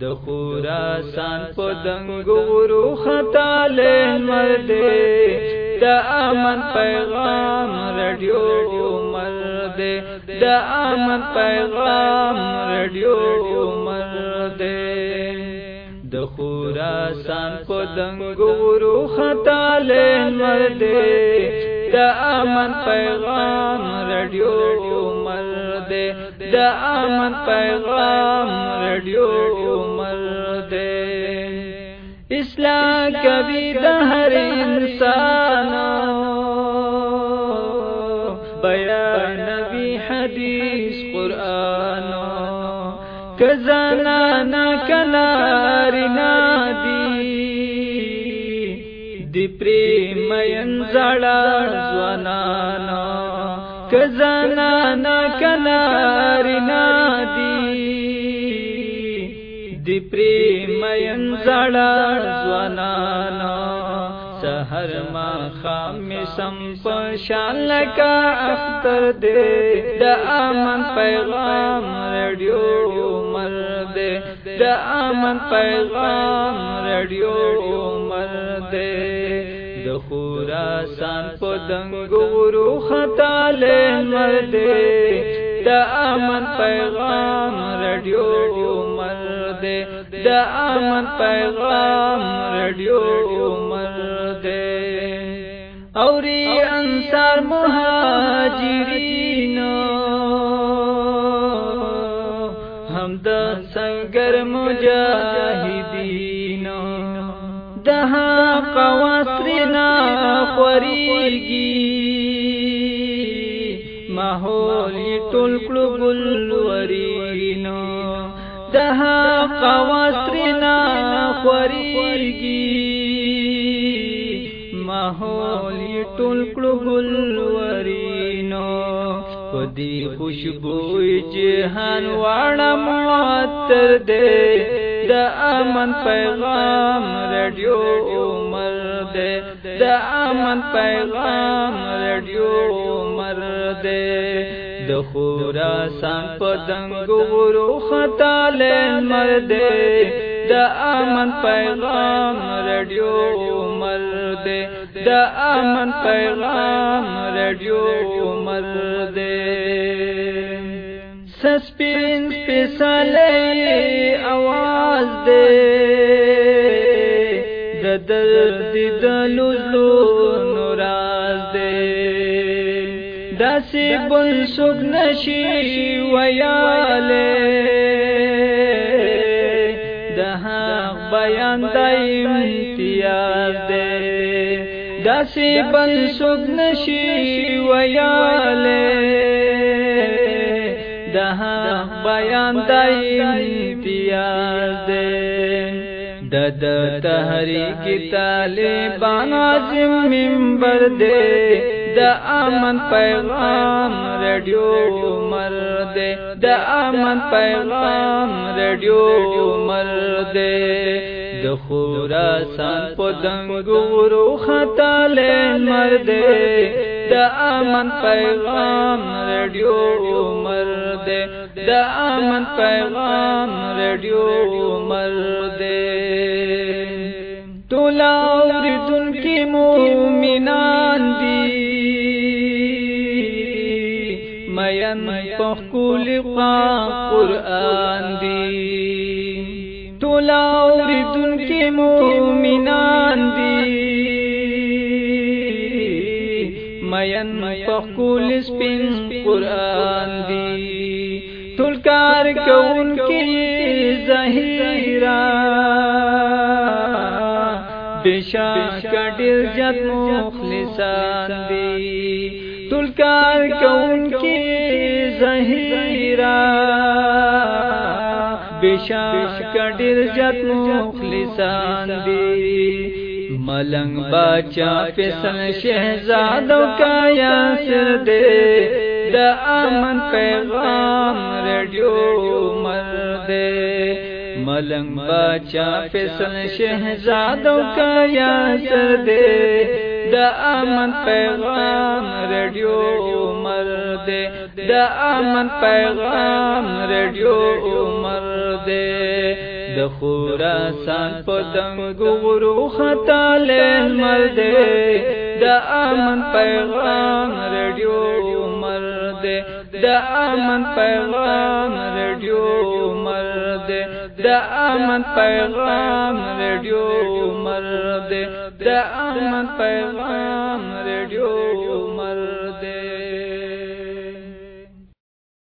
د خوراسان په دنګو ورو خطا له مرده د امن پیغام رادیو مرده د امن پیغام رادیو مرده د خوراسان په دنګو ورو خطا له مرده ج امن پیغام ریڈیو ڈیو مردے امن پیغام ریڈیو ڈیو مردے اسلام کبھی ہر انسان نبی حدیث قرآن پر کناری زړه ځوانانا کزانا نه کنارینا دی دی پریمین زړه ځوانانا سحر ما خام سم پشان لکا اختر دے دا آمن پیغام ریڈیو عمر دے دا آمن پیغام ریڈیو عمر دے خوراسان په دنګورو خطا له مرده د امن پیغام رادیو مرده د امن پیغام رادیو مرده اوري انصار مهاجرینو هم د سنگر مجاهدینو دها قوات خوريږي ماحول ټول کلو ګل ورینو ده قواسرنا خوريږي ماحول ټول کلو ګل ورینو پدی خوشبو جهان واړه معطر دے د امن پیغام رادیو مرد د امن پیغام رادیو مرد د خوراسان په دنګو غرو خطا له مرد د امن پیغام رادیو مرد د امن پیغام رادیو مرد سسپین سپیشل داسې بل څوک نشي ویاله د حق بیان د امتیاز ده داسې بل څوک نشي ویاله د حق بیان د امتیاز ده د د تحریک طالبان عظیم منبر دے د امن پیغام رادیو مرد د امن پیغام رادیو مرد د خوراسان په دنګورو خطاله مرد د امن پیغام رادیو مرد د امن پیغام رادیو مرد ټول اوریدونکو مومنان دي مین پخلقا قرآن دی تولا اوردن کے مومنان دی مین پخل سپن قرآن دی تلکار کو ان کے ظہیرہ بشا کڈر جت مخلصان دی انکار کون کی زہیرہ بشاش کڑیر جت مخلصان دی ملنگ باچا پسن شہزادوں کا یاسر دے دا آمن پیغام ریڈیو مر دے ملنگ بچا پسن شہزادوں کا یا سر دے د امن پیغام ریډیو عمر دے د امن پیغام ریډیو عمر دے د خوراسان په دنګو ورو خطا له مر دے د امن پیغام ریډیو عمر دے د امن پیغام ریډیو عمر دے د امن پیغام ریډیو عمر دے د احمد پیغام ریډیو